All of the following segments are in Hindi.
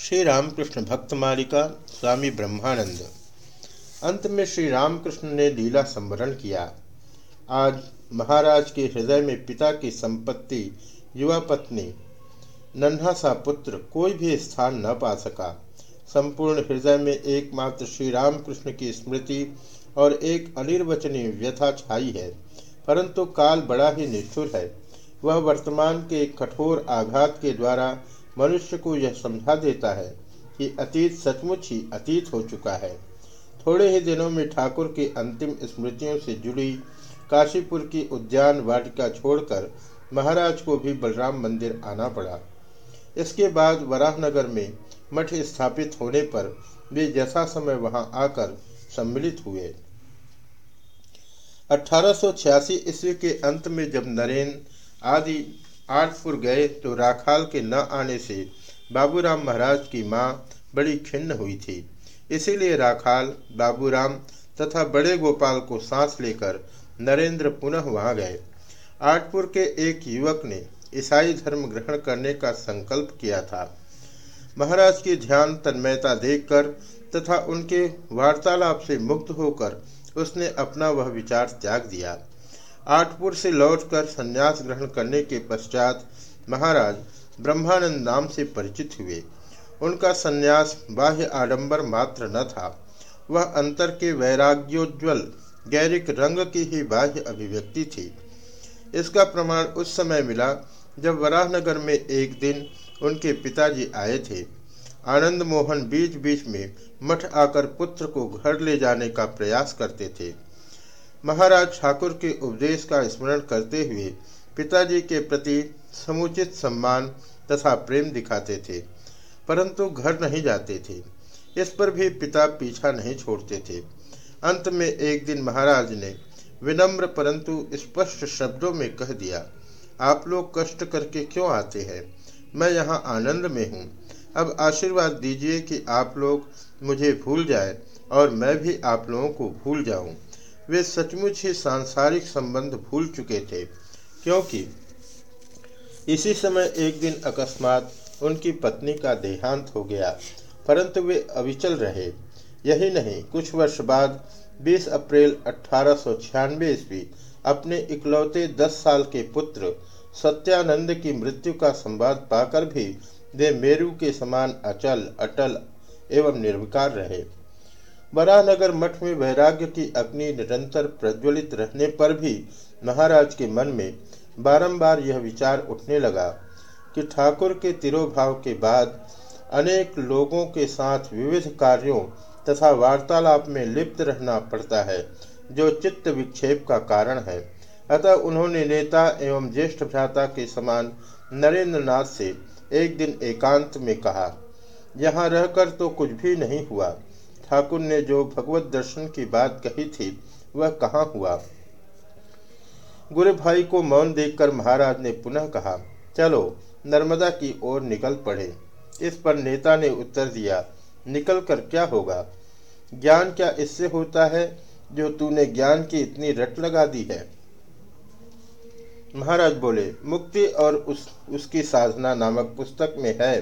श्री रामकृष्ण भक्त मालिका स्वामी ब्रह्मानंद। अंत में श्री रामकृष्ण ने लीला संवरण किया। आज महाराज के हृदय में पिता की संपत्ति, युवा पत्नी, नन्हा सा पुत्र कोई भी स्थान न पा सका। संपूर्ण हृदय में एकमात्र श्री रामकृष्ण की स्मृति और एक अनिर्वचनीय व्यथा छाई है, परंतु काल बड़ा ही निष्ठुर है। वह वर्तमान के कठोर आघात के द्वारा मनुष्य को यह समझा देता है कि अतीत सचमुच ही अतीत हो चुका है। थोड़े ही दिनों में ठाकुर की अंतिम स्मृतियों से जुड़ी काशीपुर की उद्यान वाटिका छोड़कर महाराज को भी बलराम मंदिर आना पड़ा। इसके बाद वराहनगर में मठ स्थापित होने पर वे जैसा समय वहाँ आकर सम्मिलित हुए। 1886 ईस्वी के अंत में जब नरेन आदि आठपुर गए तो राखाल के न आने से बाबूराम महाराज की माँ बड़ी खिन्न हुई थी। इसीलिए राखाल, बाबूराम तथा बड़े गोपाल को सांस लेकर नरेंद्र पुनः वहाँ गए। आठपुर के एक युवक ने ईसाई धर्म ग्रहण करने का संकल्प किया था। महाराज की ध्यान तन्मयता देखकर तथा उनके वार्तालाप से मुक्त होकर उसने अपना वह विचार त्याग दिया। आठपुर से लौटकर संन्यास ग्रहण करने के पश्चात महाराज ब्रह्मानंद नाम से परिचित हुए। उनका संन्यास बाह्य आडंबर मात्र न था। वह अंतर के वैराग्योज्वल गैरिक रंग की ही बाह्य अभिव्यक्ति थी। इसका प्रमाण उस समय मिला जब वराहनगर में एक दिन उनके पिताजी आए थे। आनंद मोहन बीच बीच में मठ आकर पुत्र को घर ले जाने का प्रयास करते थे। महाराज ठाकुर के उपदेश का स्मरण करते हुए पिताजी के प्रति समुचित सम्मान तथा प्रेम दिखाते थे, परंतु घर नहीं जाते थे। इस पर भी पिता पीछा नहीं छोड़ते थे। अंत में एक दिन महाराज ने विनम्र परंतु स्पष्ट शब्दों में कह दिया, आप लोग कष्ट करके क्यों आते हैं? मैं यहाँ आनंद में हूँ। अब आशीर्वाद दीजिए कि आप लोग मुझे भूल जाए और मैं भी आप लोगों को भूल जाऊँ। वे सचमुच ही सांसारिक संबंध भूल चुके थे, क्योंकि इसी समय एक दिन अकस्मात उनकी पत्नी का देहांत हो गया, परंतु वे अविचल रहे। यही नहीं, कुछ वर्ष बाद 20 अप्रैल अठारह ईस्वी, अपने इकलौते 10 साल के पुत्र सत्यानंद की मृत्यु का संवाद पाकर भी वे मेरू के समान अचल, अटल एवं निर्विकार रहे। बरानगर मठ में वैराग्य की अग्नि निरंतर प्रज्वलित रहने पर भी महाराज के मन में बारंबार यह विचार उठने लगा कि ठाकुर के तिरोभाव के बाद अनेक लोगों के साथ विविध कार्यों तथा वार्तालाप में लिप्त रहना पड़ता है, जो चित्त विक्षेप का कारण है। अतः उन्होंने नेता एवं ज्येष्ठ भ्राता के समान नरेंद्र नाथ से एक दिन एकांत में कहा, यहाँ रहकर तो कुछ भी नहीं हुआ। ठाकुर ने जो भगवत दर्शन की बात कही थी, वह कहाँ हुआ? गुरु भाई को मौन देखकर महाराज ने पुनः कहा, चलो, नर्मदा की ओर निकल पड़े। इस पर नेता ने उत्तर दिया, निकल कर क्या होगा? ज्ञान क्या इससे होता है, जो तूने ज्ञान की इतनी रट लगा दी है? महाराज बोले, मुक्ति और उस, उसकी साधना नामक पुस्तक में है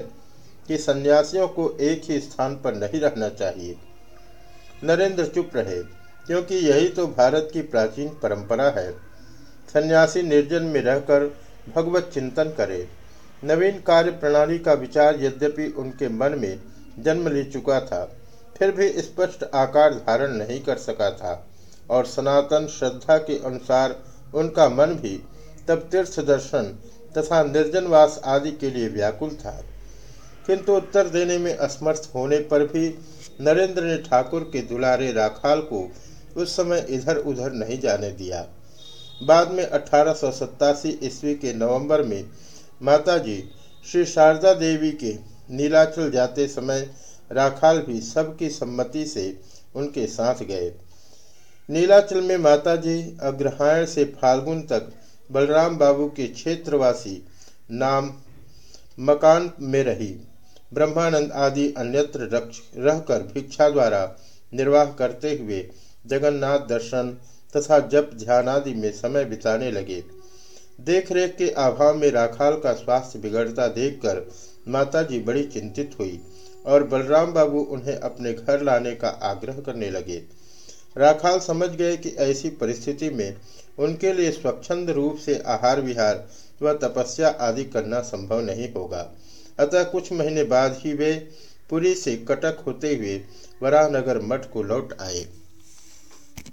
कि सन्यासियों को एक ही स्थान पर नहीं रहना चाहिए। नरेंद्र चुप रहे, क्योंकि यही तो भारत की प्राचीन परंपरा है। सन्यासी निर्जन में रहकर भगवत चिंतन करे। नवीन कार्य प्रणाली का विचार यद्यपि उनके मन में जन्म ले चुका था, फिर भी स्पष्ट आकार धारण नहीं कर सका था, और सनातन श्रद्धा के अनुसार उनका मन भी तब तीर्थ दर्शन तथा निर्जनवास आदि के लिए व्याकुल था। किंतु उत्तर देने में असमर्थ होने पर भी नरेंद्र ने ठाकुर के दुलारे राखाल को उस समय इधर उधर नहीं जाने दिया। बाद में अठारह सौ सतासी ईस्वी के नवंबर में माताजी श्री शारदा देवी के नीलाचल जाते समय राखाल भी सबकी सम्मति से उनके साथ गए। नीलाचल में माताजी अग्रहायण से फाल्गुन तक बलराम बाबू के क्षेत्रवासी नाम मकान में रही। ब्रह्मानंद आदि अन्यत्र रहकर भिक्षा द्वारा निर्वाह करते हुए जगन्नाथ दर्शन तथा जप ध्यान आदि में समय बिताने लगे। देखरेख के अभाव में राखाल का स्वास्थ्य बिगड़ता देखकर माताजी बड़ी चिंतित हुई और बलराम बाबू उन्हें अपने घर लाने का आग्रह करने लगे। राखाल समझ गए कि ऐसी परिस्थिति में उनके लिए स्वच्छंद रूप से आहार विहार व तपस्या आदि करना संभव नहीं होगा। अतः कुछ महीने बाद ही वे पुरी से कटक होते हुए वराहनगर मठ को लौट आए।